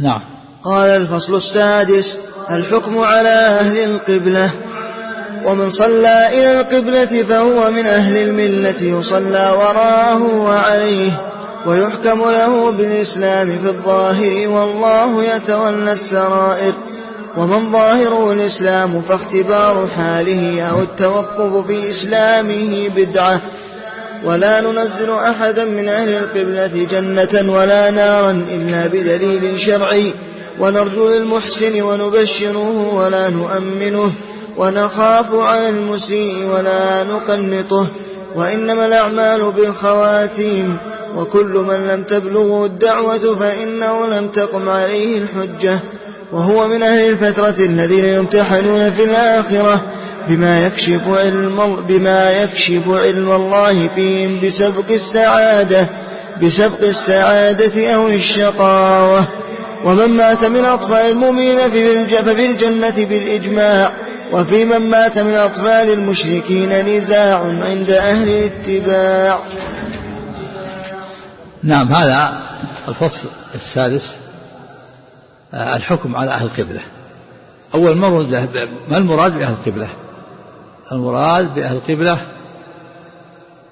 نعم. قال الفصل السادس الحكم على أهل القبلة. ومن صلى إلى القبلة فهو من أهل الملة يصلى وراءه وعليه ويحكم له بالإسلام في الظاهر والله يتولى السرائر. ومن ظاهره الإسلام فاختبار حاله أو التوقف في إسلامه بدعة. ولا ننزل أحدا من أهل القبلة جنة ولا نارا إلا بدليل شرعي. ونرجو للمحسن ونبشره ولا نؤمنه. ونخاف على المسيء ولا نقنطه. وإنما الأعمال بالخواتيم. وكل من لم تبلغه الدعوة فإنه لم تقم عليه الحجة. وهو من أهل الفترة الذين يمتحنون في الآخرة. بما يكشف علم بما يكشف علم الله فيهم بسبق السعادة بسبق السعادة أو الشقاوة. ومن مات من أطفال المؤمنين ففي الجنة بالإجماع. وفي من مات من أطفال المشركين نزاع عند أهل الاتباع. نعم هذا الفصل السادس آه، الحكم على أهل القبلة. أول مرة ما المراد بأهل القبلة؟ المراد بأهل القبلة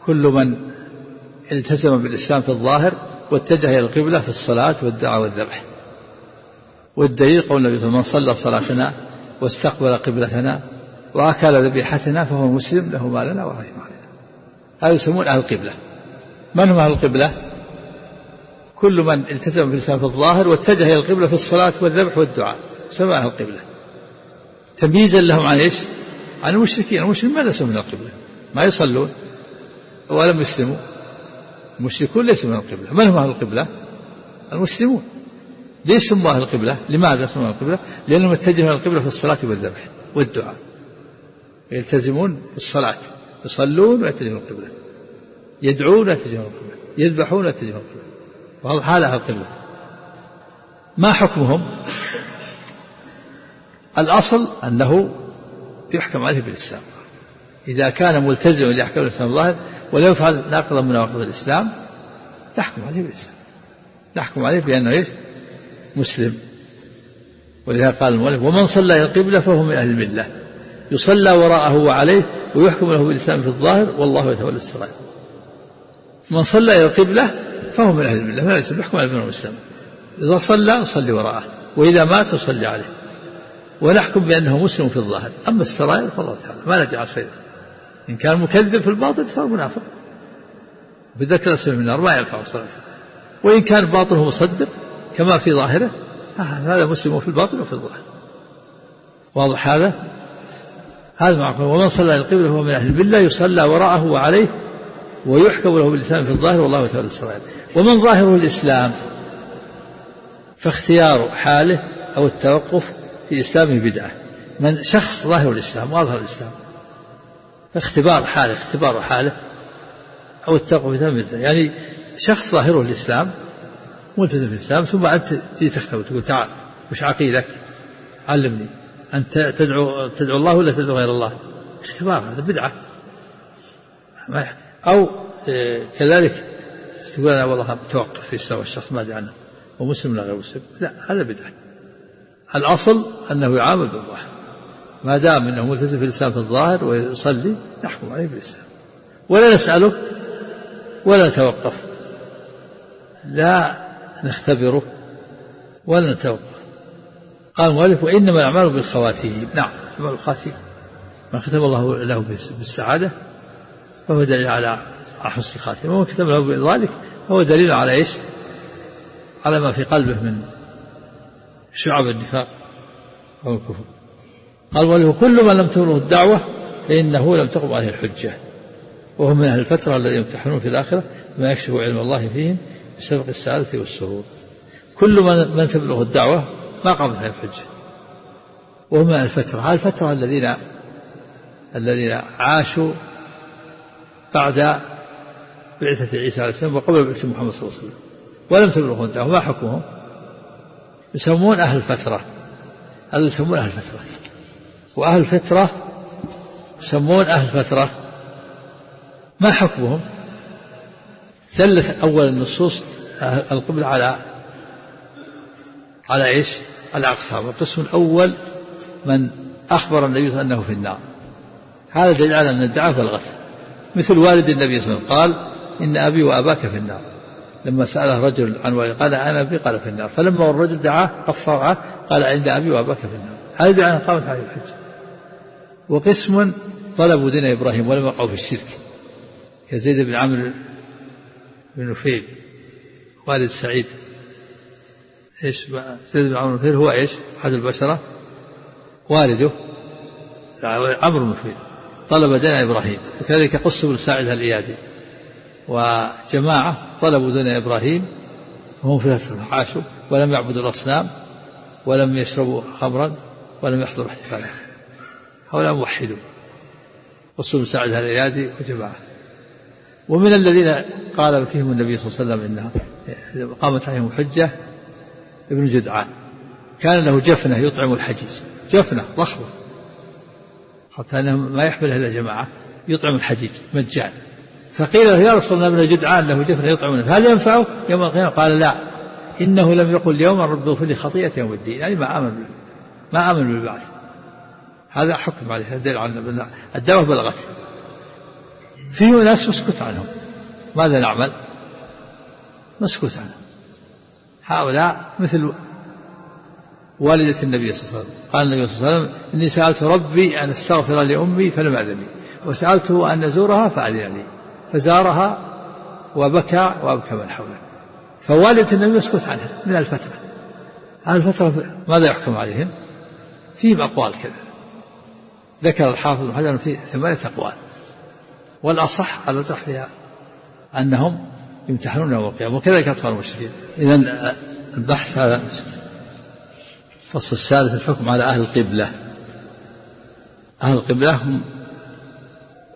كل من التزم بالإسلام في الظاهر واتجه إلى القبلة في الصلاة والدعاء والذبح. والدليل قول النبي من صلى صلاتنا واستقبل قبلتنا وأكل ذبيحتنا فهو مسلم له ما لنا وله ما علينا هذا يسمون أهل القبلة. من هم أهل القبلة؟ كل من التزم بالإسلام في الظاهر واتجه إلى القبلة في الصلاة والذبح والدعاء. سمى أهل القبلة. تمييزا لهم عن إيش؟ عن المشركين. المشركين ما ليسوا من القبلة. ما يصلون ولم يسلموا المشركون ليسوا من القبلة. من هم أهل القبلة؟ المسلمون. ليش سموا أهل القبلة. لماذا سموا أهل القبلة؟ لأنهم اتجهوا إلى القبلة في الصلاة والذبح والدعاء. يلتزمون الصلاة. يصلون ويتجهون القبلة. يدعون ويتجهون القبلة. يذبحون ويتجهون القبلة. هذا أهل القبلة. ما حكمهم؟ الأصل أنه يحكم عليه بالإسلام. إذا كان ملتزما لأحكام الإسلام الظاهر ولا يفعل ناقضا من نواقض الإسلام نحكم عليه بالإسلام. نحكم عليه بأنه إيش؟ مسلم. ولذا قال المؤلف ومن صلى إلى القبلة فهو من أهل الملة. يصلى وراءه وعليه ويحكم له بالإسلام في الظاهر والله يتولى السرائر. من صلى إلى القبلة فهو من أهل الملة. ما يحكم على الإسلام إذا صلى نصلي وراءه. وإذا مات نصلي عليه. ونحكم بأنه مسلم في الظاهر. أما السرائر فالله تعالى. ما ندري عصير إن كان مكذب في الباطل فهو منافق. بذكر اسمه من النار ما ينفع وإن كان باطنه مصدق كما في ظاهره. هذا مسلم في الباطن وفي الظاهر. واضح هذا؟ هذا معقول ومن صلى القبلة هو من أهل الملة يصلى وراءه وعليه ويحكم له بالإسلام في الظاهر والله تعالى السرائر. ومن ظاهره الإسلام فاختيار حاله أو التوقف في إسلامه بدعة. من شخص ظاهر الإسلام وأظهر الإسلام. اختبار حاله اختبار حاله. أو بدعة يعني شخص ظاهره الإسلام ملتزم الإسلام ثم أنت تجي تختبر تقول تعال وش عقيدك؟ علمني. أنت تدعو تدعو الله ولا تدعو غير الله؟ اختبار هذا بدعة. أو آه، كذلك تقول أنا والله توقف في إسلام الشخص ما أدري عنه. ومسلم ولا غير مسلم؟ لا هذا بدعة. الأصل أنه يعامل بالظاهر. ما دام أنه ملتزم في الإسلام في الظاهر ويصلي نحكم عليه بالإسلام ولا نسأله ولا نتوقف. لا نختبره ولا نتوقف. قال المؤلف وإنما الأعمال بالخواتيم. نعم. أعمال الخواتيم. من كتب الله له بالسعادة فهو دليل على حسن الخاتمة ومن كتب له بذلك فهو دليل على إيش؟ على ما في قلبه من شعب النفاق أو الكفر. قال وله كل من لم تبلغ الدعوة فإنه لم تقم عليه الحجة. وهم من أهل الفترة الذين يمتحنون في الآخرة ما يكشف علم الله فيهم بسبق السعادة والسرور كل من من تبلغ الدعوة ما قامت عليه الحجة. وهم من الفترة. هذه الفترة الذين الذين عاشوا بعد بعثة عيسى عليه السلام وقبل بعثة محمد صلى الله عليه وسلم. ولم تبلغهم الدعوة. ما حكمهم؟ يسمون أهل الفترة. هذا يسمون أهل الفترة. وأهل الفترة يسمون أهل الفترة. ما حكمهم؟ دلت أول النصوص القبلة على على إيش؟ الأقسام القسم الأول من أخبر النبي أنه في النار. هذا دليل على أن الدعاء بلغت مثل والد النبي صلى الله عليه وسلم قال إن أبي وأباك في النار. لما سأله رجل عن والد قال أنا أبي قال في النار. فلما الرجل دعاه قفر قال عند أبي وأباك في النار. هذا دعاء قامت عليه الحجة وقسم طلبوا دين إبراهيم ولم يقعوا في الشرك. كزيد بن عمرو بن نفيل والد سعيد. إيش زيد بن عمرو بن نفيل هو إيش؟ أحد البشرة. والده عمرو نفيل. طلب دين إبراهيم. وكذلك قص بن ساعد الإيادي. وجماعة طلبوا دين إبراهيم وهم في عاشوا ولم يعبدوا الأصنام ولم يشربوا خمرا ولم يحضروا احتفالا. هؤلاء موحدون. قص بن ساعد الإيادي وجماعة. ومن الذين قال فيهم النبي صلى الله عليه وسلم إنها قامت عليهم حجة ابن جدعان. كان له جفنة يطعم الحجيج جفنة ضخمة. حتى انه ما يحملها الا جماعة يطعم الحجيج مجان. فقيل له يا رسول الله ابن جدعان له جفنه يطعم هل ينفعه؟ يوم القيامة قال لا. إنه لم يقل اليوم رب اغفر لي خطيئتي يوم الدين يعني ما آمن ما آمن بالبعث هذا حكم عليه دليل على الدعوه بلغت. فيه ناس مسكوت عنهم. ماذا نعمل؟ مسكوت عنهم. هؤلاء مثل والدة النبي صلى الله عليه وسلم. قال النبي صلى الله عليه وسلم إني سألت ربي أن أستغفر لأمي فلم أذن لي وسألته أن نزورها فأذن لي. فزارها وبكى وأبكى من حوله. فوالدة النبي يسكت عنها من الفترة. هذه الفترة ماذا يحكم عليهم؟ فيهم أقوال كذا. ذكر الحافظ بن حجر في ثمانية أقوال. والأصح على فيها أنهم يمتحنون يوم القيامة وكذلك أطفال المشركين. إذا البحث هذا الفصل السادس الحكم على أهل القبلة. أهل القبلة هم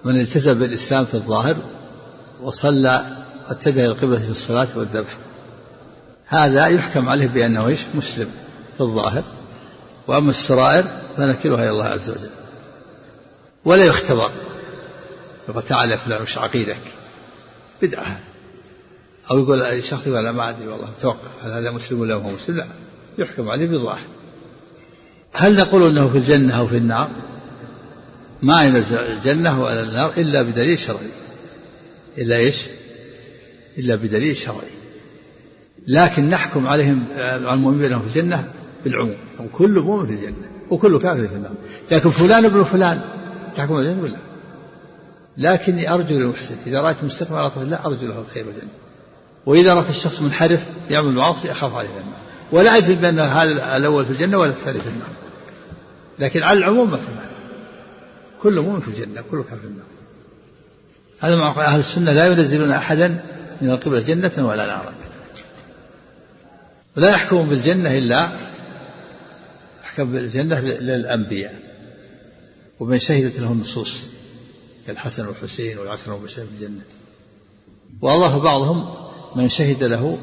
من التزم بالإسلام في الظاهر وصلى واتجه القبلة في الصلاة والذبح. هذا يحكم عليه بأنه إيش؟ مسلم في الظاهر. وأما السرائر فنكلها إلى الله عز وجل. ولا يختبر. يقول تعال يا فلان وش عقيدك؟ بدعة. أو يقول الشخص يقول لا ما أدري والله توقف. هل هذا مسلم ولا هو مسلم؟ لا. يحكم عليه بالظاهر. هل نقول أنه في الجنة أو في النار؟ ما ينزل الجنة ولا النار إلا بدليل شرعي. إلا إيش؟ إلا بدليل شرعي. لكن نحكم عليهم على المؤمنين بأنهم في الجنة بالعموم. كل مؤمن في الجنة وكل كافر في النار. لكن فلان ابن فلان تحكم الجنة ولا لكني أرجو للمحسن إذا رأيت مستقبل على طريق لا أرجو له الخير والجنة. وإذا رأيت الشخص منحرف يعمل المعاصي أخاف عليه النار. ولا أجزم بأن هذا الأول في الجنة ولا الثاني في النار. لكن على العموم ما في كل مؤمن في الجنة كل كافر في النار. هذا مع أهل السنة لا ينزلون أحدا من القبلة جنة ولا نارا. ولا يحكم بالجنة إلا يحكم بالجنة للأنبياء. ومن شهدت له النصوص كالحسن والحسين والعشر والبشر في الجنة. وأضاف بعضهم من شهد له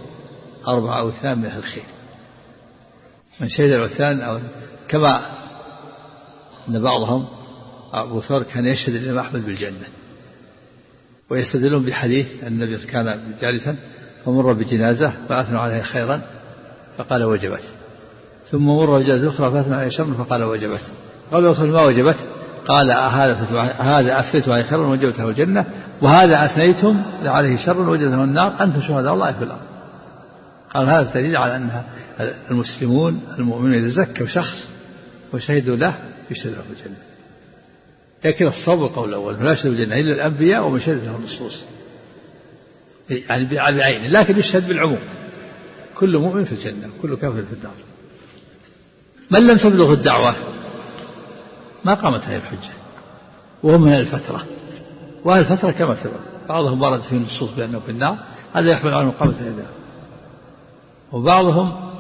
أربعة أو اثنان من أهل الخير. من شهد اثنان أو كما أن بعضهم أبو ثور كان يشهد الإمام أحمد بالجنة. ويستدلون بحديث أن النبي كان جالسا فمر بجنازة فأثنوا عليها خيرا فقال وجبت. ثم مر بجنازة أخرى فأثنوا عليها شرا فقال وجبت. قال يا ما وجبت قال هذا هذا أثنيت عليه خيرا وجبت له الجنة وهذا أثنيتم عليه شرا وجبت له النار أنتم شهداء الله في الأرض. قال هذا دليل على أن المسلمون المؤمنون إذا زكوا شخص وشهدوا له يشهد له الجنة. لكن الصواب القول الأول لا يشهد الجنة إلا الأنبياء ومن شهد له النصوص يعني بعينه لكن يشهد بالعموم. كل مؤمن في الجنة كل كافر في النار. من لم تبلغ الدعوة؟ ما قامت هذه الحجة. وهم من الفترة. وأهل الفترة كما سبق. بعضهم ورد فيه النصوص بأنه في النار. هذا يحمل عنه قامة الإله وبعضهم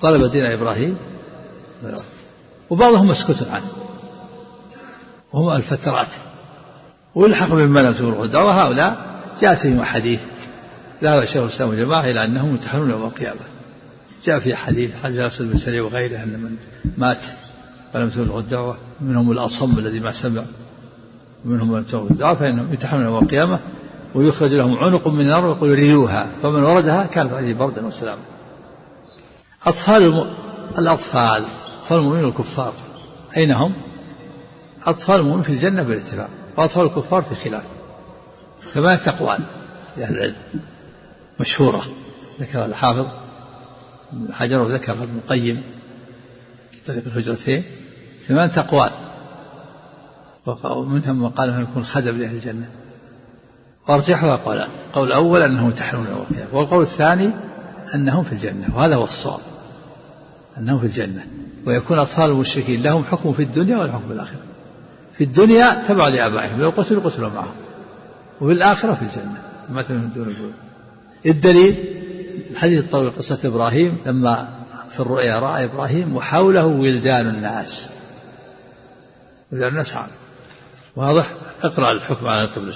طلب دين إبراهيم. وبعضهم مسكوت عنه. وهم الفترات. ويلحق بمن لم تبلغ الدعوة هؤلاء جاء فيهم حديث ذهب الشيخ الإسلام والجماعة إلى أنهم يمتحنون يوم القيامة. جاء في حديث حديث رسول بن وغيره أن من مات ولم تبلغ الدعوة منهم الأصم الذي ما سمع. ومنهم من تبلغ الدعوة فإنهم يمتحنون يوم القيامة. ويخرج لهم عنق من النار ويقول ريوها فمن وردها كانت عليه بردا وسلاما. أطفال الم... الأطفال. أطفال المؤمنين والكفار. أين هم؟ أطفال المؤمنين في الجنة بالاتفاق وأطفال الكفار في خلاف ثمانية أقوال لأهل العلم؟ مشهورة ذكر الحافظ حجر وذكر ابن القيم طريق الهجرتين ثمانية أقوال ومنهم من قال أنه يكون خدم لأهل الجنة. وأرجحها قولان القول الأول أنهم يتحرون يوم القيامة والقول الثاني أنهم في الجنة وهذا هو الصواب أنهم في الجنة. ويكون أطفال المشركين لهم حكم في الدنيا والحكم في الآخرة. في الدنيا تبع لآبائهم لو قتلوا قتلوا معهم. وفي الآخرة في الجنة. مثلا من دون الجنة الدليل الحديث الطويل قصة إبراهيم لما في الرؤيا رأى إبراهيم وحوله ولدان الناس. ولدان الناس عام. واضح؟ اقرأ الحكم على القبلة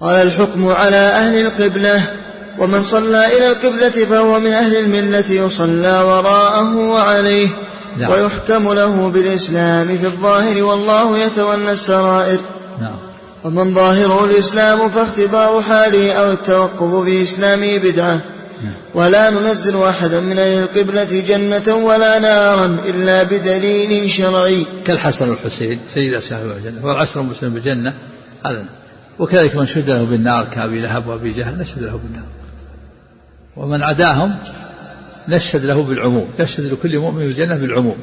قال الحكم على أهل القبلة ومن صلى إلى القبلة فهو من أهل الملة يصلى وراءه وعليه. نعم. ويحكم له بالإسلام في الظاهر والله يتولى السرائر نعم. ومن ظاهره الإسلام فاختبار حاله أو التوقف في إسلامه بدعة نعم. ولا ننزل أحدا من أهل القبلة جنة ولا نارا إلا بدليل شرعي كالحسن والحسين سيد أصحاب الجنة والعشر المسلم بالجنة هذا وكذلك من شهد له بالنار كأبي لهب وأبي جهل نشهد له بالنار ومن عداهم نشهد له بالعموم نشهد لكل مؤمن بالجنة بالعموم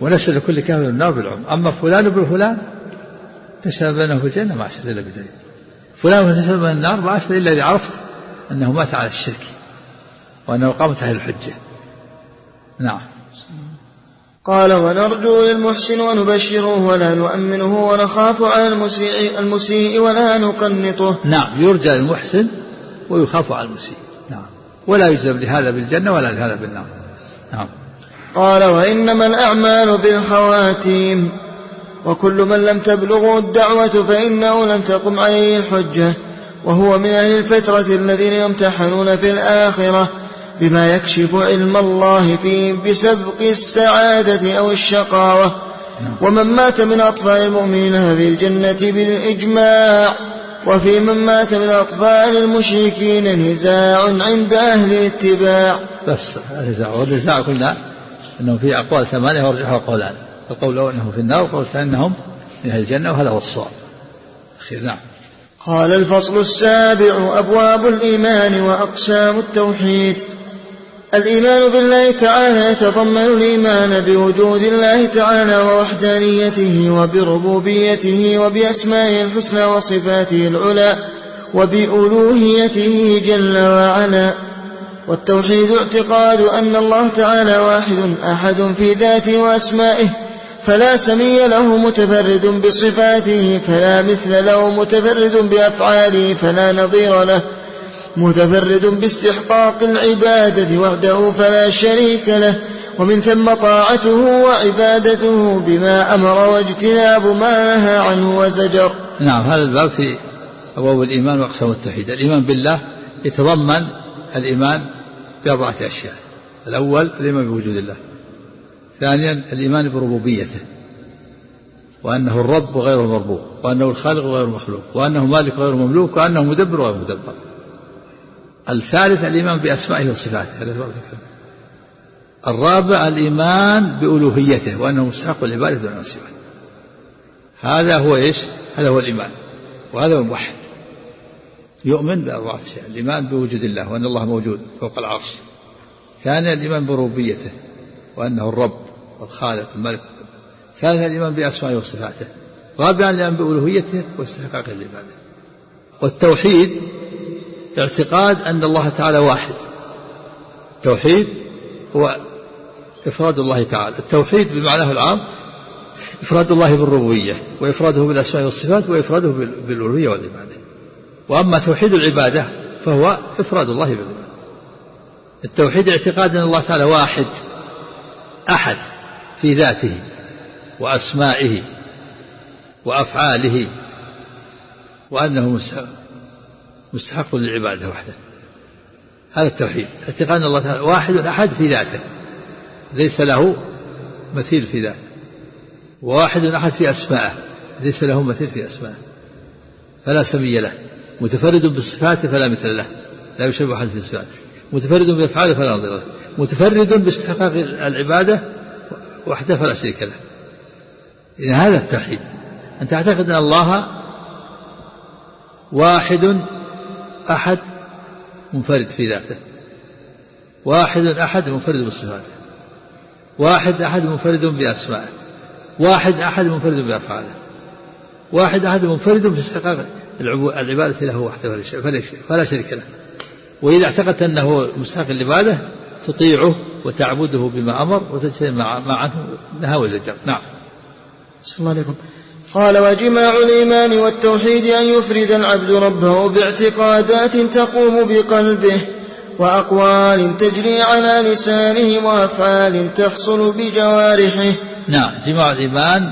ونشهد لكل كافر بالنار بالعموم. أما فلان ابن فلان تشهد بينه في الجنة ما أشهد إلا بدليل. فلان تشهد بين النار ما أشهد إلا إذا عرفت أنه مات على الشرك وأنه قامت عليه الحجة. نعم. قال ونرجو للمحسن ونبشره ولا نؤمنه ونخاف على المسيء, المسيء ولا نقنطه. نعم يرجى للمحسن ويخاف على المسيء. ولا يجزم لهذا بالجنة ولا لهذا بالنار. نعم. قال وإنما الأعمال بالخواتيم وكل من لم تبلغه الدعوة فإنه لم تقم عليه الحجة وهو من أهل الفترة الذين يمتحنون في الآخرة بما يكشف علم الله فيهم بسبق السعادة أو الشقاوة. نعم. ومن مات من أطفال المؤمنين في الجنة بالإجماع. وفي من مات من أطفال المشركين نزاع عند أهل الاتباع. بس النزاع والنزاع قلنا أنه في أقوال ثمانية ورجحها قولان. القول الأول أنهم في النار والقول الثاني أنهم من أهل الجنة وهذا هو الصواب. نعم. قال الفصل السابع أبواب الإيمان وأقسام التوحيد. الإيمان بالله تعالى يتضمن الإيمان بوجود الله تعالى ووحدانيته وبربوبيته وبأسمائه الحسنى وصفاته العلى وبألوهيته جل وعلا. والتوحيد اعتقاد أن الله تعالى واحد أحد في ذاته وأسمائه فلا سمي له متفرد بصفاته فلا مثل له متفرد بأفعاله فلا نظير له. متفرد باستحقاق العبادة وحده فلا شريك له ومن ثم طاعته وعبادته بما أمر واجتناب ما نهى عنه وزجر. نعم هذا الباب في أبواب الإيمان وأقسام التوحيد. الإيمان بالله يتضمن الإيمان بأربعة أشياء. الأول الإيمان بوجود الله. ثانيا الإيمان بربوبيته. وأنه الرب وغير المربوب وأنه الخالق وغير المخلوق وأنه مالك وغير مملوك وأنه مدبر وغير مدبر. الثالث الإيمان بأسمائه وصفاته. الرابع الإيمان بألوهيته وأنه مستحق العبادة دون سواه هذا هو إيش؟ هذا هو الإيمان وهذا هو الموحد. يؤمن بأربعة أشياء الإيمان بوجود الله وأن الله موجود فوق العرش. ثانيا الإيمان بربوبيته وأنه الرب والخالق الملك ثالثا الإيمان بأسمائه وصفاته. رابعا الإيمان بألوهيته واستحقاق العبادة والتوحيد اعتقاد أن الله تعالى واحد. التوحيد هو إفراد الله تعالى. التوحيد بمعناه العام إفراد الله بالربوبية وإفراده بالأسماء والصفات وإفراده بالألوهية والعبادة. وأما توحيد العبادة فهو إفراد الله بالعبادة. التوحيد اعتقاد أن الله تعالى واحد أحد في ذاته وأسمائه وأفعاله وأنه مستحق للعبادة وحده. هذا التوحيد. اعتقاد الله تعالى واحد أحد في ذاته. ليس له مثيل في ذاته. وواحد أحد في أسمائه. ليس له مثيل في أسمائه. فلا سمي له. متفرد بالصفات فلا مثل له. لا يشبه أحد في الصفات. متفرد بأفعاله فلا نظير له. متفرد باستحقاق العبادة وحده فلا شريك له. إذا هذا التوحيد. أن تعتقد أن الله واحد أحد منفرد في ذاته. واحد أحد منفرد بصفاته. واحد أحد منفرد بأسمائه. واحد أحد منفرد بأفعاله. واحد أحد منفرد باستحقاق العبادة له وحده فلا شريك له. وإذا اعتقدت أنه مستحق العبادة تطيعه وتعبده بما أمر وتجتنب ما عنه نهى وزجر. نعم. بسم الله عليكم. قال وجماع الإيمان والتوحيد أن يفرد العبد ربه باعتقادات تقوم بقلبه وأقوال تجري على لسانه وأفعال تحصل بجوارحه. نعم جماع الإيمان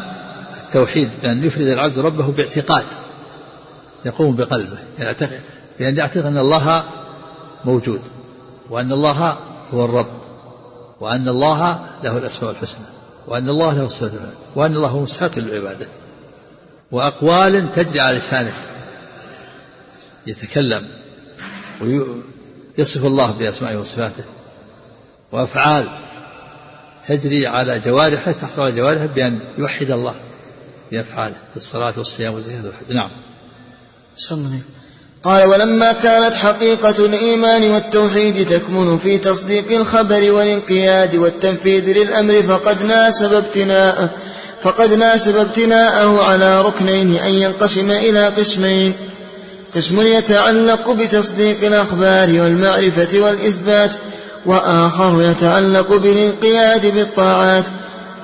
التوحيد بأن يفرد العبد ربه باعتقاد يقوم بقلبه. يعتقد بأن يعتقد أن الله موجود وأن الله هو الرب وأن الله له الأسماء الحسنى وأن الله له الصفات وأن الله هو مستحق للعبادة. وأقوال تجري على لسانه يتكلم ويصف الله بأسمائه وصفاته. وأفعال تجري على جوارحه تحصل على جوارحه بأن يوحد الله بأفعاله في الصلاة والصيام والزكاة والحج. نعم. قال ولما كانت حقيقة الإيمان والتوحيد تكمن في تصديق الخبر والانقياد والتنفيذ للأمر فقد ناسب ابتناءه فقد ناسب ابتناءه على ركنين أن ينقسم إلى قسمين. قسم يتعلق بتصديق الأخبار والمعرفة والإثبات وآخر يتعلق بالانقياد بالطاعات.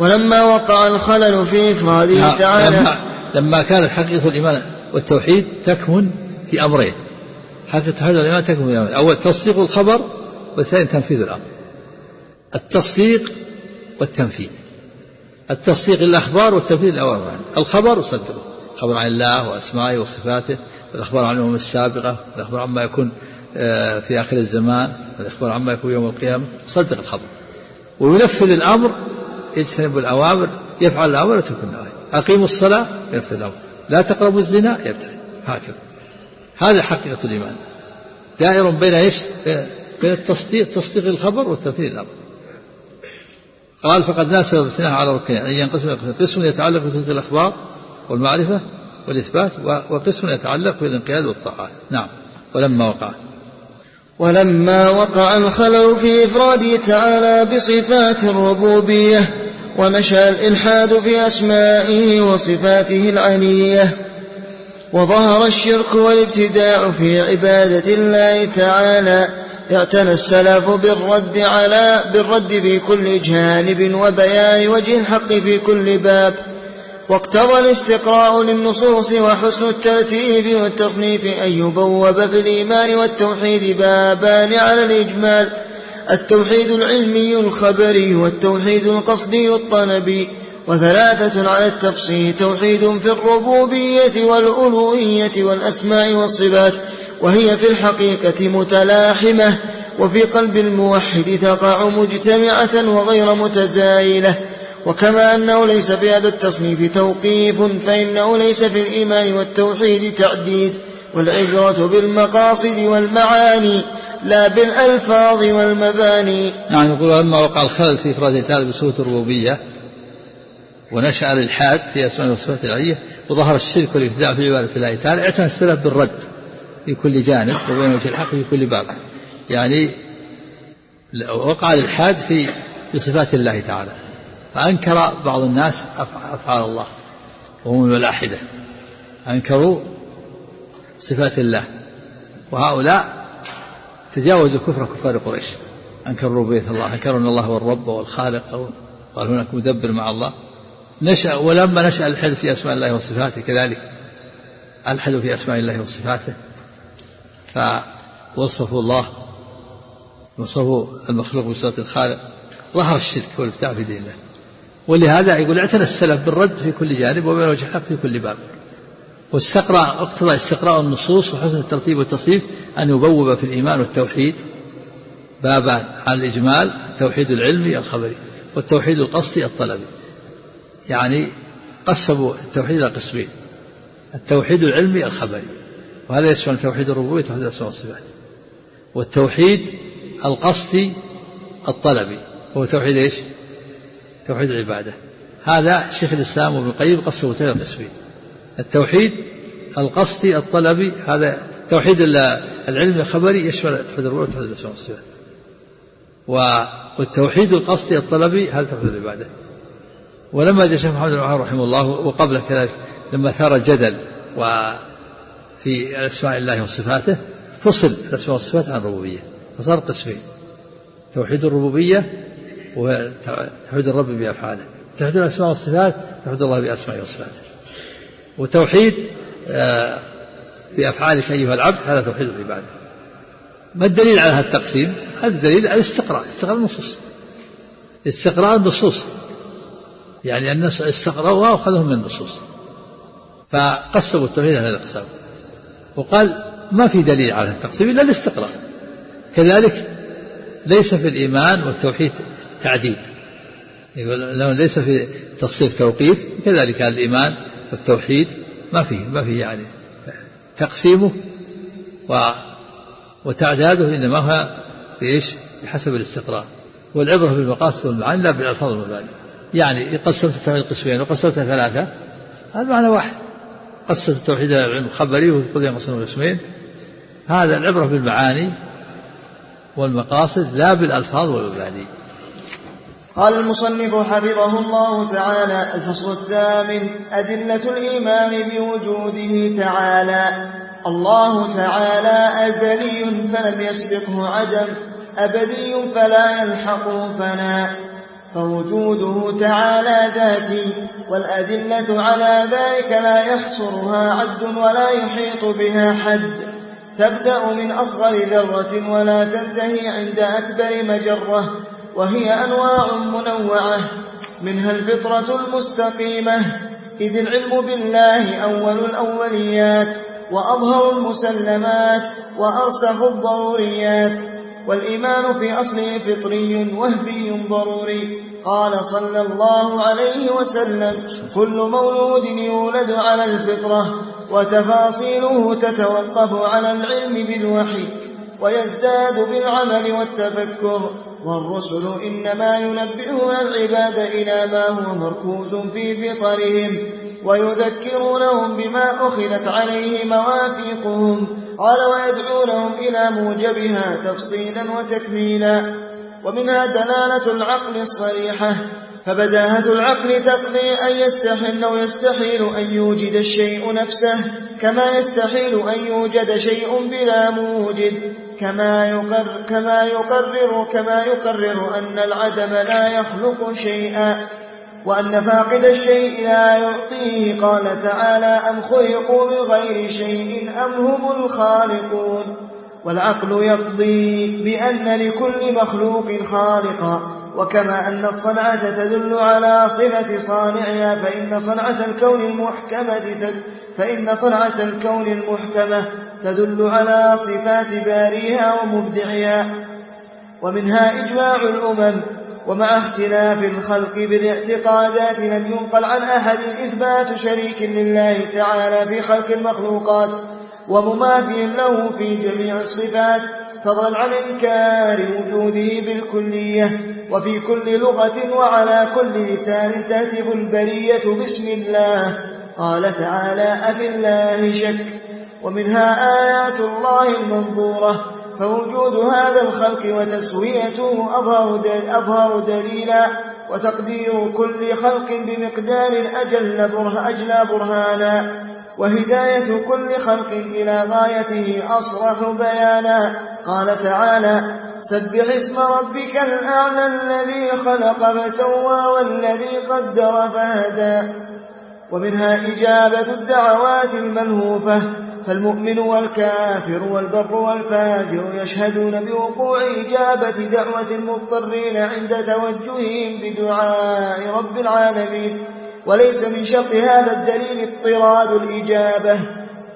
ولما وقع الخلل في إفراده تعالى لما, لما كانت حقيقة الإيمان والتوحيد تكمن في أمرين. حقيقة هذا الإيمان تكمن في أمرين. أول تصديق الخبر والثاني تنفيذ الأمر. التصديق والتنفيذ. التصديق الأخبار والتنفيذ الأوامر الخبر صدقه خبر عن الله وأسمائه وصفاته الأخبار عن الأمم السابقة الأخبار عما يكون آه، في آخر الزمان الإخبار عما يكون يوم القيامة. صدق الخبر. وينفذ الأمر يجتنب الأوامر يفعل الأمر ويترك النواهي أقيموا الصلاة ينفذ الأمر. لا تقربوا الزنا يبتعد. هكذا. هذا حقيقة الإيمان. دائر بين إيش؟ بين التصديق تصديق الخبر وتنفيذ الأمر قال فقد ناسب السنة على ركنين أن ينقسم قسم يتعلق بتصديق الأخبار والمعرفة والإثبات وقسم يتعلق بالانقياد والطاعات نعم. ولما وقع. ولما وقع الخلل في إفراده تعالى بصفات الربوبية ونشأ الإلحاد في أسمائه وصفاته العلية وظهر الشرك والابتداع في عبادة الله تعالى اعتنى السلف بالرد على بالرد في كل جانب وبيان وجه الحق في كل باب واقتضى الاستقراء للنصوص وحسن الترتيب والتصنيف أن يبوب في الإيمان والتوحيد بابان على الإجمال التوحيد العلمي الخبري والتوحيد القصدي الطلبي وثلاثة على التفصيل توحيد في الربوبية والألوهية والأسماء والصفات وهي في الحقيقة متلاحمة وفي قلب الموحد تقع مجتمعة وغير متزايلة. وكما أنه ليس في هذا التصنيف توقيف فإنه ليس في الإيمان والتوحيد تعديد والعبرة بالمقاصد والمعاني لا بالألفاظ والمباني. نعم يقول لما وقع الخلل في إفراد تعالى بصورة الربوبية ونشأ الإلحاد في أسماء والصفات العلية وظهر الشرك والابتداع في عبادة الله تعالى اعتنى السلف بالرد. في كل جانب وبين وجه الحق في كل باب. يعني وقع الإلحاد في بصفات الله تعالى. فأنكر بعض الناس أفعال الله وهم الملاحدة أنكروا صفات الله. وهؤلاء تجاوزوا كفر كفار قريش. أنكروا ربوبية الله أنكروا أن الله هو الرب والخالق أو قال هناك مدبر مع الله. نشأ ولما نشأ الحد في أسماء الله وصفاته كذلك ألحدوا في أسماء الله وصفاته. فوصفوا الله وصفوا المخلوق بصفة الخالق. ظهر الشرك والابتاع في دين الله ولهذا يقول اعتنى السلف بالرد في كل جانب وبين وجه الحق في كل باب. واستقرأ اقتضى استقراء النصوص وحسن الترتيب والتصريف أن يبوب في الإيمان والتوحيد. بابا على الإجمال التوحيد العلمي الخبري والتوحيد القصدي الطلبي. يعني قسموا التوحيد إلى قسمين التوحيد العلمي الخبري. وهذا يشمل توحيد الربوبية وتوحيد الأسماء والصفات والتوحيد القصدي الطلبي هو توحيد إيش؟ توحيد العبادة. هذا شيخ الإسلام وابن القيم قسمه ثلاث قسمين التوحيد القصدي الطلبي هذا توحيد العلم الخبري يشمل توحيد الرؤية وتوحيد الأسماء والصفات والتوحيد القصدي الطلبي هذا توحيد العبادة. ولما جاء الشيخ محمد بن رحمه الله وقبل كذلك لما ثار الجدل وفي أسماء الله وصفاته فصل الأسماء والصفات عن الربوبية فصار قسمين توحيد الربوبية وتوحيد الرب بأفعاله. توحيد الأسماء والصفات توحيد الله بأسمائه وصفاته. وتوحيد آه، بأفعالك أيها العبد هذا توحيد العبادة. ما الدليل على هذا التقسيم؟ هذا الدليل الاستقراء استقراء النصوص. استقراء النصوص يعني الناس استقرأوها وأخذهم من النصوص. فقسموا التوحيد على الأقسام. وقال ما في دليل على التقسيم إلا الاستقراء. كذلك ليس في الإيمان والتوحيد تعديد يقول ليس في تصريف توقيف كذلك الإيمان والتوحيد ما فيه ما فيه يعني تقسيمه و وتعداده إنما هو بإيش؟ بحسب الاستقراء. والعبرة بالمقاصد والمعاني لا بالألفاظ والمباني يعني قسمت التوحيد قسمين وقسمتها ثلاثة هذا معنى واحد. قسمت التوحيد العلم الخبري قسم قسمين هذا العبرة بالمعاني والمقاصد لا بالألفاظ والمباني قال المصنف حفظه الله تعالى الفصل الثامن أدلة الإيمان بوجوده تعالى. الله تعالى أزلي فلم يسبقه عدم أبدي فلا يلحقه فناء فوجوده تعالى ذاتي والأدلة على ذلك لا يحصرها عد ولا يحيط بها حد. تبدأ من أصغر ذرة ولا تنتهي عند أكبر مجرة وهي أنواع منوعة. منها الفطرة المستقيمة. إذ العلم بالله أول الأوليات وأظهر المسلمات وأرسخ الضروريات. والإيمان في أصله فطري وهبي ضروري. قال صلى الله عليه وسلم كل مولود يولد على الفطرة وتفاصيله تتوقف على العلم بالوحي ويزداد بالعمل والتفكر. والرسل إنما ينبئون العباد إلى ما هو مركوز في فطرهم. ويذكرونهم بما أخذت عليه مواثيقهم. قال ويدعونهم إلى موجبها تفصيلا وتكميلا. ومنها دلالة العقل الصريحة. فبداهة العقل تقضي أن يستحل أو يستحيل أن يوجد الشيء نفسه كما يستحيل أن يوجد شيء بلا موجد. كما يقرر, كما يقرر, كما يقرر أن العدم لا يخلق شيئا. وأن فاقد الشيء لا يعطيه. قال تعالى أم خلقوا من غير شيء أم هم الخالقون؟ والعقل يقضي بأن لكل مخلوق خالقا. وكما أن الصنعة تدل على صفة صانعها فإن صنعة الكون المحكمة فإن صنعة الكون المحكمة تدل على صفات باريها ومبدعها. ومنها إجماع الأمم ومع اختلاف الخلق بالاعتقادات لم ينقل عن أحد إثبات شريك لله تعالى في خلق المخلوقات ومماثل له في جميع الصفات فضلا عن إنكار وجوده بالكلية وفي كل لغة وعلى كل لسان تهتف البرية بسم الله. قال تعالى أفي الله شك ومنها آيات الله المنظورة فوجود هذا الخلق وتسويته أظهر, دل أظهر دليلا وتقدير كل خلق بمقدار أجل, بره أجل برهانا وهداية كل خلق إلى غايته أصرح بيانا. قال تعالى سبح اسم ربك الأعلى الذي خلق فسوى والذي قدر فهدى. ومنها إجابة الدعوات الملهوفة فالمؤمن والكافر والبر والفاجر يشهدون بوقوع إجابة دعوة المضطرين عند توجههم بدعاء رب العالمين. وليس من شرط هذا الدليل اضطراد الإجابة.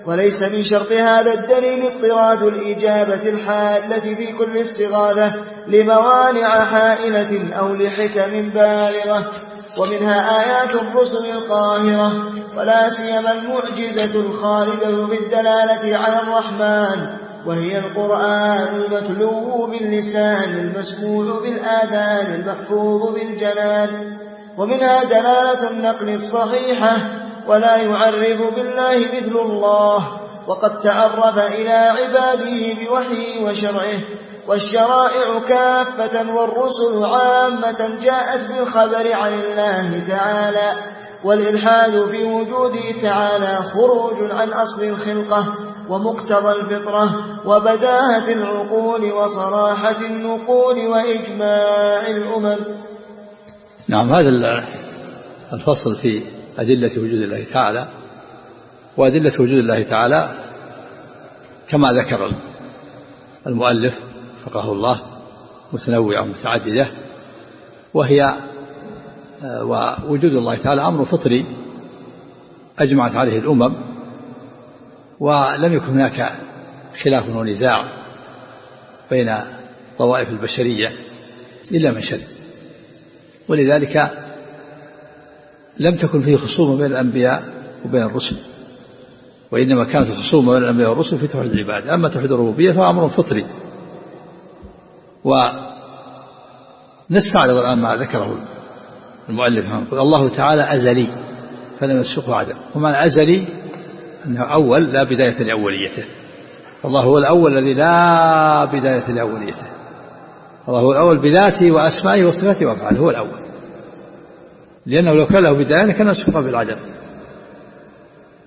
وليس من شرط هذا الدليل اضطراد الإجابة الحالة في كل استغاثة لموانع حائلة أو لحكم بالغة. ومنها آيات الرسل القاهرة ولا سيما المعجزة الخالدة بالدلالة على الرحمن وهي القرآن المتلو باللسان المسموع بالآذان المحفوظ بالجنان ومنها دلالة النقل الصحيحة ولا يعرف بالله مثل الله وقد تعرف إلى عباده بوحيه وشرعه. والشرائع كافة والرسل عامة جاءت بالخبر عن الله تعالى والإلحاد في وجوده تعالى خروج عن أصل الخلقة ومقتضى الفطرة وبداهة العقول وصراحة النقول وإجماع الأمم. نعم هذا الفصل في أدلة وجود الله تعالى. وأدلة وجود الله تعالى كما ذكر المؤلف وفقه الله متنوعة متعددة وهي ووجود الله تعالى أمر فطري أجمعت عليه الأمم ولم يكن هناك خلاف ونزاع بين طوائف البشرية إلا من شد ولذلك لم تكن فيه خصومة بين الأنبياء وبين الرسل وإنما كانت الخصومة بين الأنبياء والرسل في توحيد العباد أما توحيد الربوبية فهو أمر فطري. ونستعرض الآن ما ذكره المؤلف الله تعالى أزلي فلم يسبقه عدم ومعنى أزلي أنه أول لا بداية لأوليته. الله هو الأول الذي لا بداية لأوليته. الله هو الأول بذاته وأسمائه وصفاته وأفعاله هو الأول. لأنه لو كان له بداية لكان مسبوقا بالعدم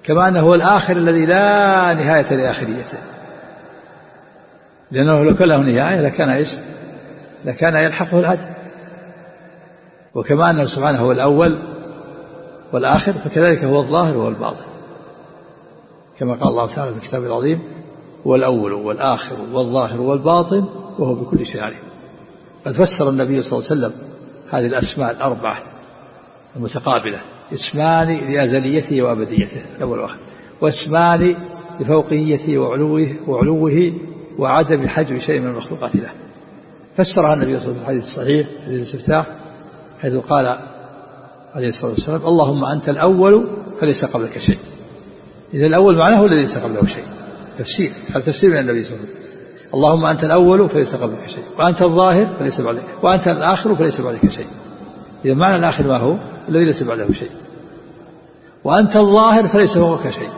كما أنه هو الآخر الذي لا نهاية لآخريته. لأنه لو كان له نهاية لكان إيش؟ لكان يلحقه العدم وكما أنه سبحانه هو الأول والآخر فكذلك هو الظاهر والباطن كما قال الله تعالى في الكتاب العظيم هو الأول والآخر والظاهر والباطن وهو بكل شيء عليم. قد فسر النبي صلى الله عليه وسلم هذه الأسماء الأربعة المتقابلة اسمان لأزليته وأبديته الأول واحد. واسمان لفوقيته وعلوه وعلوه وعدم حجب شيء من المخلوقات له. فسرها النبي صلى الله عليه وسلم في الحديث الصحيح حديث حيث قال عليه الصلاة والسلام اللهم أنت الأول فليس قبلك شيء. إذا الأول معناه الذي ليس قبله شيء. تفسير هذا تفسير من النبي صلى الله عليه وسلم. اللهم أنت الأول فليس قبلك شيء. وأنت الظاهر فليس بعدك وأنت الآخر فليس بعدك شيء. إذا معنى الآخر ما هو؟ الذي ليس بعده شيء. وأنت الظاهر فليس فوقك شيء.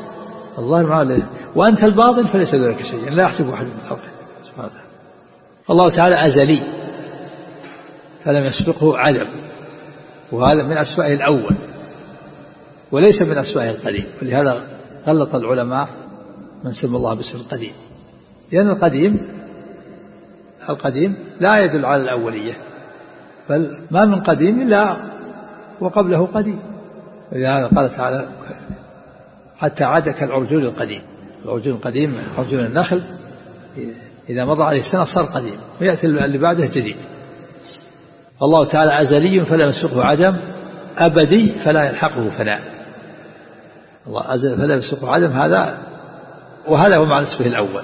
الظاهر معنى وأنت الباطن فليس شيء. يعني لا يحجب أحد من خلقه. سبحانه. الله تعالى أزلي. فلم يسبقه عدم وهذا من أسمائه الأول. وليس من أسمائه القديم. ولهذا غلط العلماء من سمى الله باسم القديم. لأن القديم القديم لا يدل على الأولية. بل ما من قديم إلا وقبله قديم. ولهذا قال تعالى حتى عاد كالعرجون القديم. العرجون القديم عرجون النخل إذا مضى عليه سنة صار قديم ويأتي اللي بعده جديد. الله تعالى أزلي فلا يسبقه عدم أبدي فلا يلحقه فناء الله أزل فلا يسبقه عدم هذا وهذا هو معنى اسمه الأول.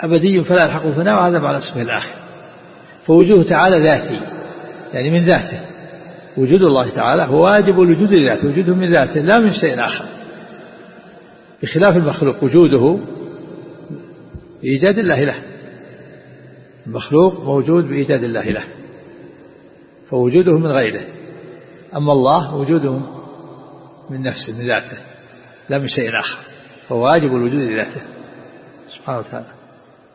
أبدي فلا يلحقه فناء وهذا معنى اسمه الآخر. فوجوه تعالى ذاتي يعني من ذاته. وجود الله تعالى هو واجب الوجود لذاته وجوده من ذاته لا من شيء آخر. بخلاف المخلوق وجوده بإيجاد الله له. المخلوق موجود بإيجاد الله له فوجوده من غيره. أما الله وجوده من نفسه من ذاته لا من شيء آخر. فواجب الوجود لذاته سبحانه وتعالى.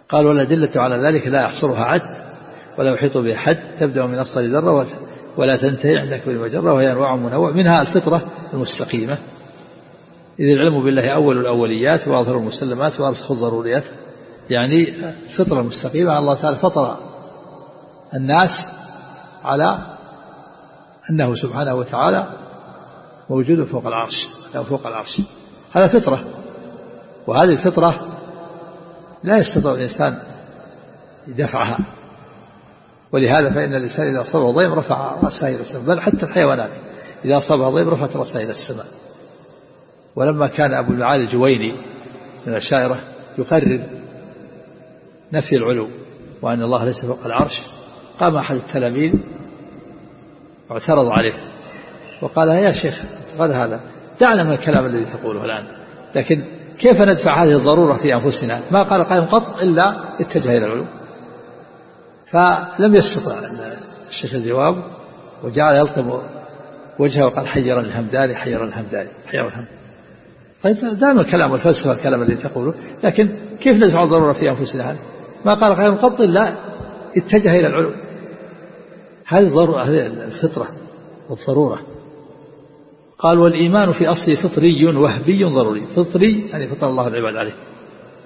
قال والأدلة على ذلك لا يحصرها عد ولا يحيط به حد تبدأ من أصغر ذرة ولا تنتهي عند كل مجرة وهي أنواع منوع منها الفطرة المستقيمة. إذ العلم بالله أول الأوليات وأظهر المسلمات وأرسخ الضروريات. يعني الفطرة المستقيمة الله تعالى فطر الناس على أنه سبحانه وتعالى موجود فوق العرش أو فوق العرش. هذا فطرة. وهذه الفطرة لا يستطيع الإنسان دفعها. ولهذا فإن الإنسان إذا أصابه ضيم رفع رأسه إلى السماء بل حتى الحيوانات. إذا أصابها ضيم رفعت رأسها إلى السماء. ولما كان أبو المعالي الجويني من الشاعرة يقرر نفي العلو وأن الله ليس فوق العرش قام أحد التلاميذ واعترض عليه وقال يا شيخ قال هذا دعنا من الكلام الذي تقوله الآن لكن كيف ندفع هذه الضرورة في أنفسنا؟ ما قال قائم قط إلا اتجه إلى العلوم فلم يستطع الشيخ الجواب وجعل يلطم وجهه وقال حير الهمداني حير الهمداني حير الهمداني. طيب دائما الكلام والفلسفة الكلام الذي تقوله لكن كيف ندفع الضرورة في أنفسنا هذا ما قال قائم قط إلا اتجه إلى العلوم هذه الضرورة هذه الفطرة والضرورة. قال والإيمان في أصله فطري وهبي ضروري. فطري يعني فطر الله العباد عليه.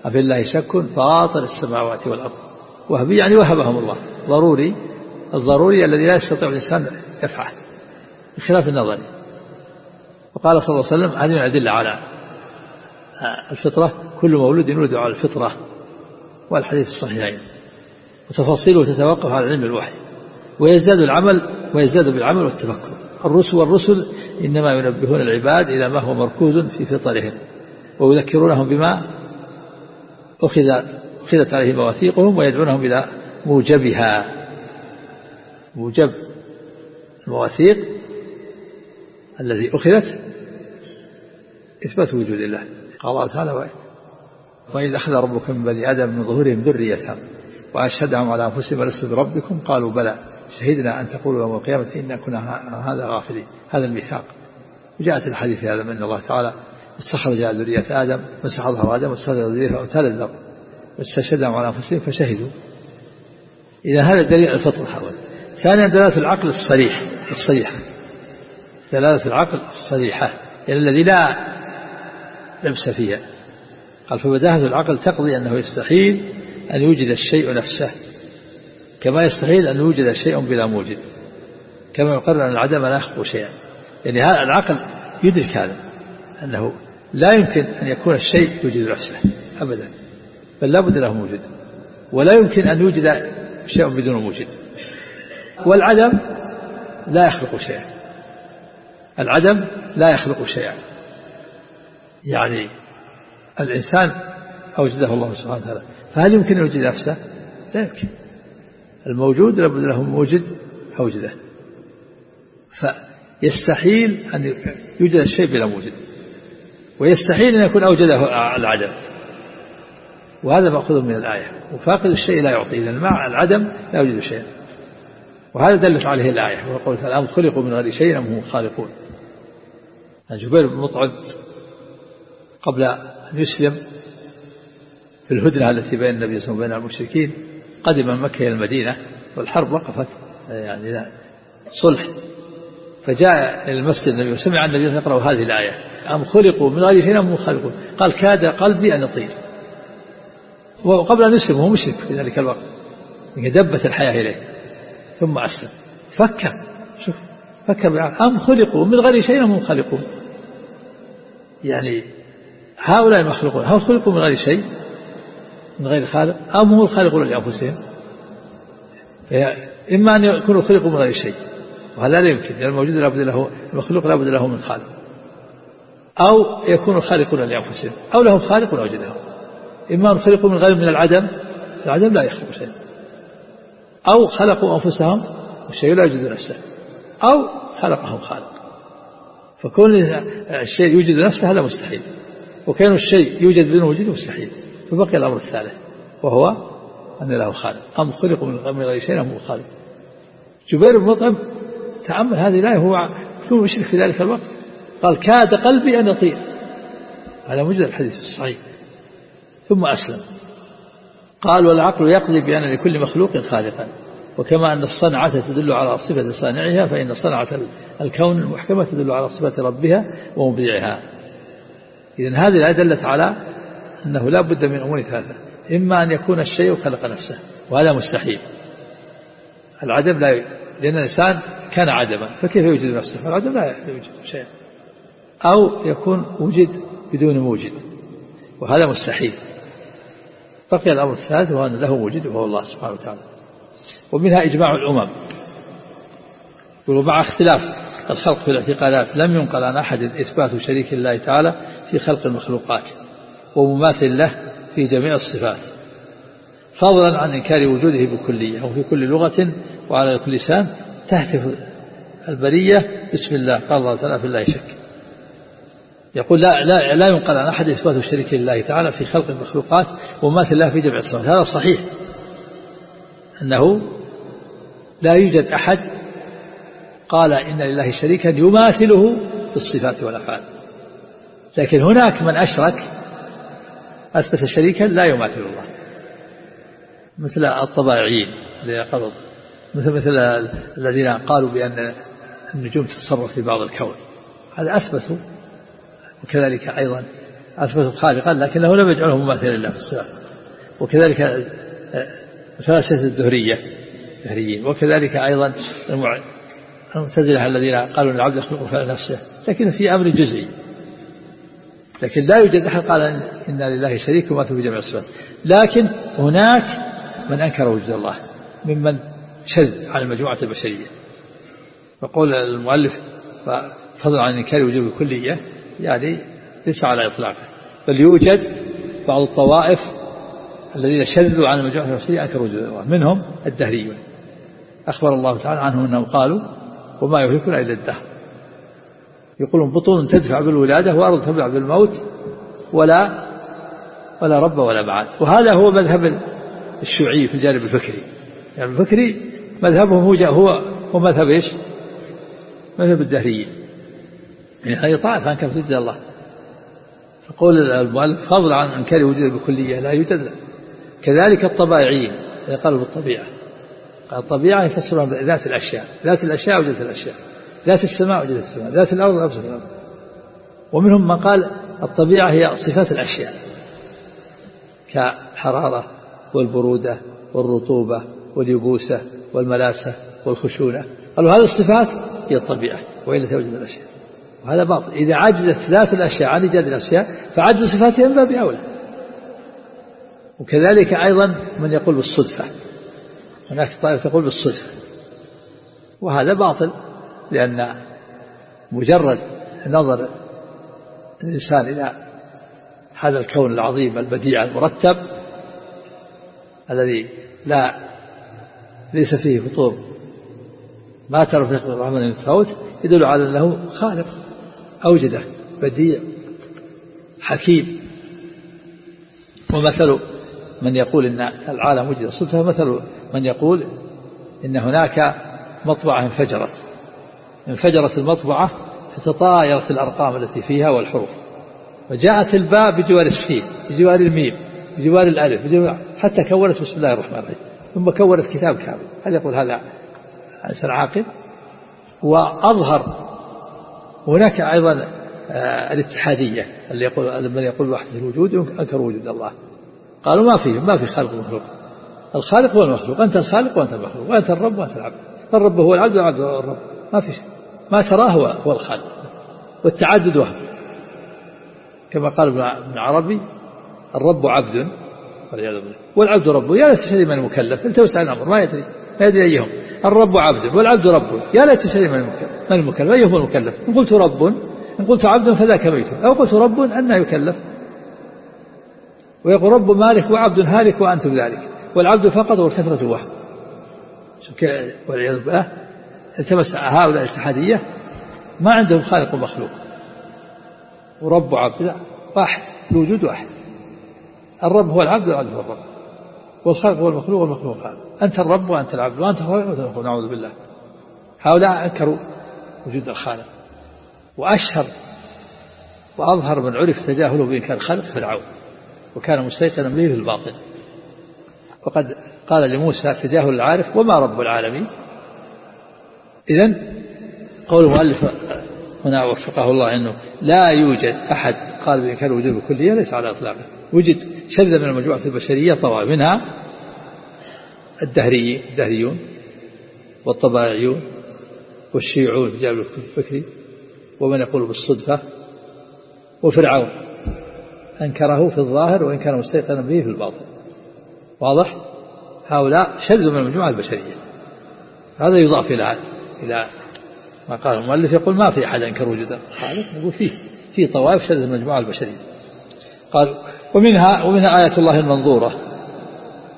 أفي الله شك فاطر السماوات والأرض. وهبي يعني وهبهم الله. ضروري الضروري الذي لا يستطيع الإنسان دفعه بخلاف النظري وقال صلى الله عليه وسلم هذه الأدلة على الفطرة. كل مولود يولد على الفطرة. والحديث الصحيحين. وتفاصيله تتوقف على علم الوحي. ويزداد العمل ويزداد بالعمل والتفكر. الرسل والرسل إنما ينبهون العباد إلى ما هو مركوز في فطرهم ويذكرونهم بما أخذ أخذت عليه مواثيقهم ويدعونهم إلى موجبها. موجب المواثيق الذي أخذت إثبات وجود الله. قال الله تعالى وإذ أخذ ربك من بني آدم من ظهورهم ذريتهم وأشهدهم على أنفسهم لست بربكم؟ قالوا بلى شهدنا أن تقولوا يوم القيامة إنا كنا هذا غافلين. هذا الميثاق. وجاءت الحديث في هذا من الله تعالى استخرج ذرية آدم مسح ظهر آدم واستخرج ذريته أمثال الذر واستشهدهم على أنفسهم فشهدوا. إذا هذا دليل الفطر الأول ثانيا دلالة العقل الصريح الصريحة دلالة العقل الصريحة يعني الذي لا لبس فيها. قال فبداهة العقل تقضي أنه يستحيل أن يوجد الشيء نفسه كما يستحيل أن يوجد شيء بلا موجد كما يقرر أن العدم لا يخلق شيئا. يعني هذا العقل يدرك هذا أنه لا يمكن أن يكون الشيء يوجد نفسه أبدا. بل بد له موجود. ولا يمكن أن يوجد شيء بدون موجد والعدم لا يخلق شيئا. العدم لا يخلق شيئا. يعني الإنسان أوجده الله سبحانه وتعالى. فهل يمكن أن يوجد نفسه؟ لا يمكن. الموجود لابد له موجد أوجده. فيستحيل أن يوجد الشيء بلا موجد ويستحيل أن يكون أوجده العدم. وهذا مأخوذ من الآية. وفاقد الشيء لا يعطي لأن مع العدم لا يوجد شيء. وهذا دلت عليه الآية وقول الآن خلقوا من غير شيء أم هم خالقون. جبير بن مطعم قبل أن يسلم في الهدنة التي بين النبي صلى الله عليه وسلم وبين المشركين قدم مكة إلى المدينة والحرب وقفت يعني صلح. فجاء إلى المسجد النبي وسمع النبي يقرأ هذه الآية. أم خلقوا من غير شيء أم خلقوا قال كاد قلبي أن يطير وقبل أن يسلم وهو مشرك في ذلك الوقت. دبت الحياة إليه. ثم أسلم. فكر. شوف فكر أم خلقوا؟ من غير شيء أم خلقوا يعني هؤلاء المخلوقون هل خلقوا من غير شيء؟ من غير خالق؟ أم هم الخالقون لأنفسهم؟ إما أن يكونوا خلقوا من غير شيء وهذا لا يمكن لأن الموجود لابد له المخلوق لابد له من خالق. أو يكونوا خالقون لأنفسهم أو لهم خالق أوجدهم إما خلقوا من غير من العدم العدم لا يخلق شيء أو خلقوا أنفسهم والشيء لا يوجد نفسه. أو خلقهم خالق. فكون الشيء يوجد نفسه هذا مستحيل. وكان الشيء يوجد بدون وجود مستحيل. فبقي الأمر الثالث وهو أن له خالق. أم خلقوا من غير شيء أم خالق. جبير بن مطعم تأمل هذه الآية هو ثم مشرك في ذلك الوقت. قال كاد قلبي أن يطير هذا موجود الحديث الصحيح. ثم أسلم. قال والعقل يقضي بأن لكل مخلوق خالقا. وكما أن الصنعة تدل على صفة صانعها فإن صنعة الكون المحكمة تدل على صفة ربها ومبدعها. إذا هذه الآية دلت على أنه لا بد من أمور ثلاثة. إما أن يكون الشيء خلق نفسه وهذا مستحيل. العدم لا ي... لأن الإنسان كان عدما فكيف يوجد نفسه؟ فالعدم لا يوجد شيء أو يكون وجد بدون موجد وهذا مستحيل. بقي الأمر الثالث وهو أن له وجد وهو الله سبحانه وتعالى. ومنها إجماع الأمم. ومع اختلاف الخلق في الاعتقادات لم ينقل عن أحد إثبات شريك الله تعالى في خلق المخلوقات ومماثل له في جميع الصفات. فضلا عن إنكار وجوده بكلية وفي كل لغة وعلى كل لسان تهتف البرية بسم الله قال الله تعالى في الله شك. يقول لا لا لا ينقل عن أحد إثبات الشريك لله تعالى في خلق المخلوقات ومات الله في جمع الصفات. هذا صحيح. أنه لا يوجد أحد قال إن لله شريكا يماثله في الصفات والأفعال. لكن هناك من أشرك أثبت شريكا لا يماثل الله. مثل الطبائعيين مثل مثل الذين قالوا بأن النجوم تتصرف في بعض الكون. هذا أثبتوا وكذلك أيضا أثبتوا خالقا لكنه لم يجعله مماثلا لله في الصفات. وكذلك فلاسفة الدهرية الدهريين وكذلك أيضا المعتزلة الذين قالوا أن العبد يخلق فعل نفسه لكن في أمر جزئي. لكن لا يوجد أحد قال إن لله شريك وما في جميع الصفات. لكن هناك من أنكر وجود الله ممن شذ عن المجموعة البشرية. فقول المؤلف فضل عن إنكار وجود الكلية يعني ليس على إطلاقه بل يوجد بعض الطوائف الذين شذوا عن المجموعة البشرية أنكروا وجود الله منهم الدهريون. أخبر الله تعالى عنهم أنهم قالوا وما يهلكنا إلا الدهر. يقولون بطون تدفع بالولادة وأرض تبلع بالموت ولا ولا رب ولا بعد. وهذا هو مذهب الشيوعي في الجانب الفكري. يعني الفكري مذهبهم هو هو مذهب إيش؟ مذهب الدهريين. يعني هذه طائفة أنكر وجود الله. فقول المؤلف فضل عن إنكار وجود الكلية لا يوجد كذلك الطبائعيين قالوا بالطبيعة. الطبيعة يفسرها بذات الأشياء. ذات الأشياء وجدت الأشياء. ذات السماء وجدت السماء. ذات الأرض وجدت الأرض. ومنهم من قال الطبيعة هي صفات الأشياء. كالحرارة والبرودة والرطوبة واليبوسة والملاسة والخشونة. قالوا هذه الصفات هي الطبيعة وإلا توجد الأشياء. وهذا باطل. إذا عجزت ذات الأشياء عن إيجاد الأشياء فعجز صفاتها من باب أولى. وكذلك أيضا من يقول بالصدفة. هناك طائفة تقول بالصدفة. وهذا باطل لأن مجرد نظر الإنسان إلى هذا الكون العظيم البديع المرتب الذي لا ليس فيه فطور ما ترى في الرحمن المتفاوت يدل على أنه خالق. أوجده بديع حكيم. ومثل من يقول إن العالم وجد صدفة مثل من يقول إن هناك مطبعة انفجرت. انفجرت المطبعة فتطايرت الأرقام التي فيها والحروف. وجاءت الباء بجوار السين بجوار الميم بجوار الألف بجوار حتى كونت بسم الله الرحمن الرحيم ثم كونت كتاب كامل. هل يقول هذا إنسان عاقل؟ وأظهر هناك أيضا آه، الاتحادية اللي يقول من يقول وحدة الوجود أنكر وجود الله. قالوا ما فيه ما في خالق ومخلوق. الخالق هو المخلوق أنت الخالق وأنت المخلوق وأنت الرب وأنت العبد. الرب هو العبد والعبد هو الرب. ما في ما تراه هو هو الخالق. والتعدد وهم كما قال ابن عربي الرب عبد والعياذ بالله. والعبد رب يا ليت تدري من المكلف التوسع الأمر ما يدري ما يدري أيهم. الرب عبد والعبد رب يا ليت تدري من المكلف. ايهم المكلف إن قلت رب إن قلت عبد فذاك ميت أو قلت رب أن يكلف. ويقول رب مالك وعبد هالك وأنتم ذلك. والعبد فقط والكثرة وهم والعياذ بالله التمس هؤلاء الاتحادية ما عندهم خالق ومخلوق. ورب وعبد لا واحد الوجود واحد. الرب هو العبد والعبد هو الرب. والخالق هو المخلوق والمخلوق خالق أنت الرب وأنت العبد وأنت الخالق وأنت المخلوق نعوذ بالله. هؤلاء أنكروا. وجود الخالق. وأشهر وأظهر من عرف تجاهله بإنكار الخالق فرعون وكان مستيقنا به في الباطن وقد قال لموسى تجاهل العارف وما رب العالمين. إذا قول المؤلف هنا وفقه الله أنه لا يوجد أحد قال بإنكار وجود الكلية ليس على إطلاقه. وجد شذ من المجموعة البشرية طوائف منها الدهري الدهريون والطبائعيون والشيوعون في جانب الفكري ومن يقول بالصدفة وفرعون أنكره في الظاهر وإن كان مستيقنا به في الباطن. واضح؟ هؤلاء شذوا من المجموعة البشرية. هذا يضاف إلى إلى ما قال المؤلف يقول ما في أحد أنكر وجود الخالق يقول فيه في طوائف شذ المجموعة البشرية. قال ومنها ومنها آية الله المنظورة.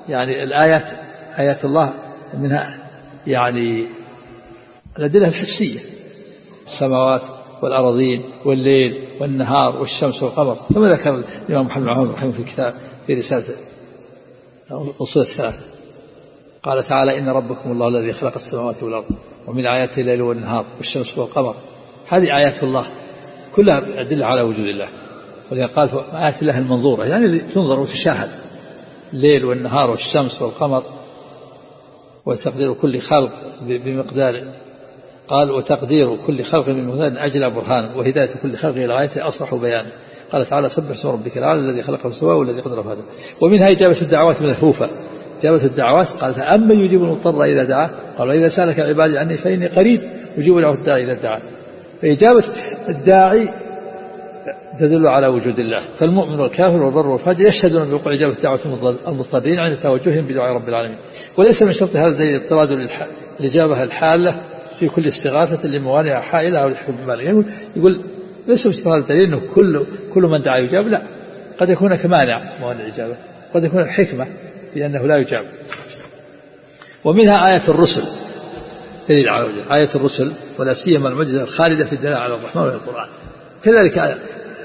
يعني الآيات آيات الله منها يعني الأدلة الحسية. السماوات والأراضين والليل والنهار والشمس والقمر. كما ذكر الإمام محمد بن رحمه في الكتاب في رسالته الأصول الثلاثة قال تعالى إن ربكم الله الذي خلق السماوات والأرض ومن آياته الليل والنهار والشمس والقمر. هذه آيات الله كلها أدلة على وجود الله. ولذا قال آيات الله المنظورة. يعني تنظر وتشاهد الليل والنهار والشمس والقمر وتقدير كل خلق بمقدار قال وتقدير كل خلق بمقدار أجل برهان وهداية كل خلق إلى غايته أصرح بيان. قال تعالى سبح اسم ربك الأعلى الذي خلق السماء والذي قدر فهذا ومنها إجابة الدعوات من الحوفة إجابة الدعوات قال أما يجيب المضطر إذا دعاه قال وإذا سألك عبادي عني فإني قريب يجيب له الداعي إذا دعاه فإجابة الداعي تدل على وجود الله. فالمؤمن والكافر والبر والفاجر يشهدون بوقوع إجابة دعوة المضطرين عند توجههم بدعاء رب العالمين. وليس من شرط هذا الدليل اضطراد الإجابة الحالة. في كل استغاثة لموانع حائلة أو لحكم بالغ يقول, يقول ليس هذا الدليل أنه كل كل من دعا يجاب لا. قد يكون كمانع موانع الإجابة. قد يكون حكمة في أنه لا يجاب. ومنها آية الرسل. دليل على آية الرسل ولا سيما المعجزة الخالدة في الدلالة على الرحمن والقرآن. كذلك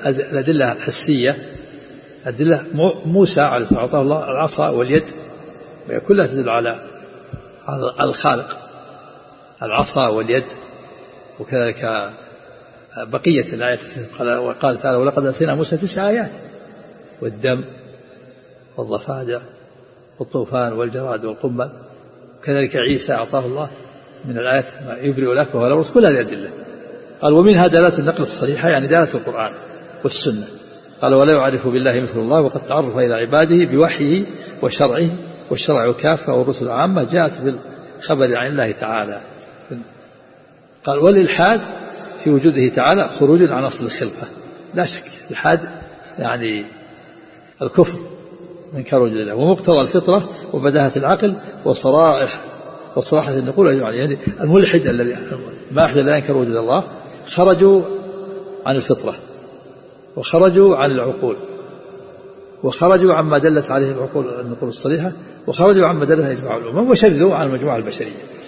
الأدلة الحسية. أدلة موسى عليه الصلاة أعطاه الله العصا واليد كلها تدل على الخالق. العصا واليد وكذلك بقية الآيات وقال تعالى ولقد أتينا موسى تسع آيات والدم والضفادع والطوفان والجراد والقمل. كذلك عيسى أعطاه الله من الآيات ما يبرئ لك وهو الرسل كل هذه الأدلة قال ومنها دلالة النقل الصحيحة يعني دلالة القرآن والسنة. قال ولا يعرف بالله مثل الله وقد تعرف إلى عباده بوحيه وشرعه والشرع كافة والرسل عامة جاءت بالخبر عن الله تعالى. قال والإلحاد في وجوده تعالى خروج عن أصل الخلقة. لا شك الحاد يعني الكفر من وجود الله ومقتضى الفطرة وبداهة العقل وصرائح وصراحة النقول يعني الملحد الذي ما أحد لا ينكر وجود الله. خرجوا عن الفطرة وخرجوا عن العقول وخرجوا عما دلت عليه العقول النقول الصريحة وخرجوا عما دلت عليه إجماع الأمم وشذوا عن المجموعة البشرية.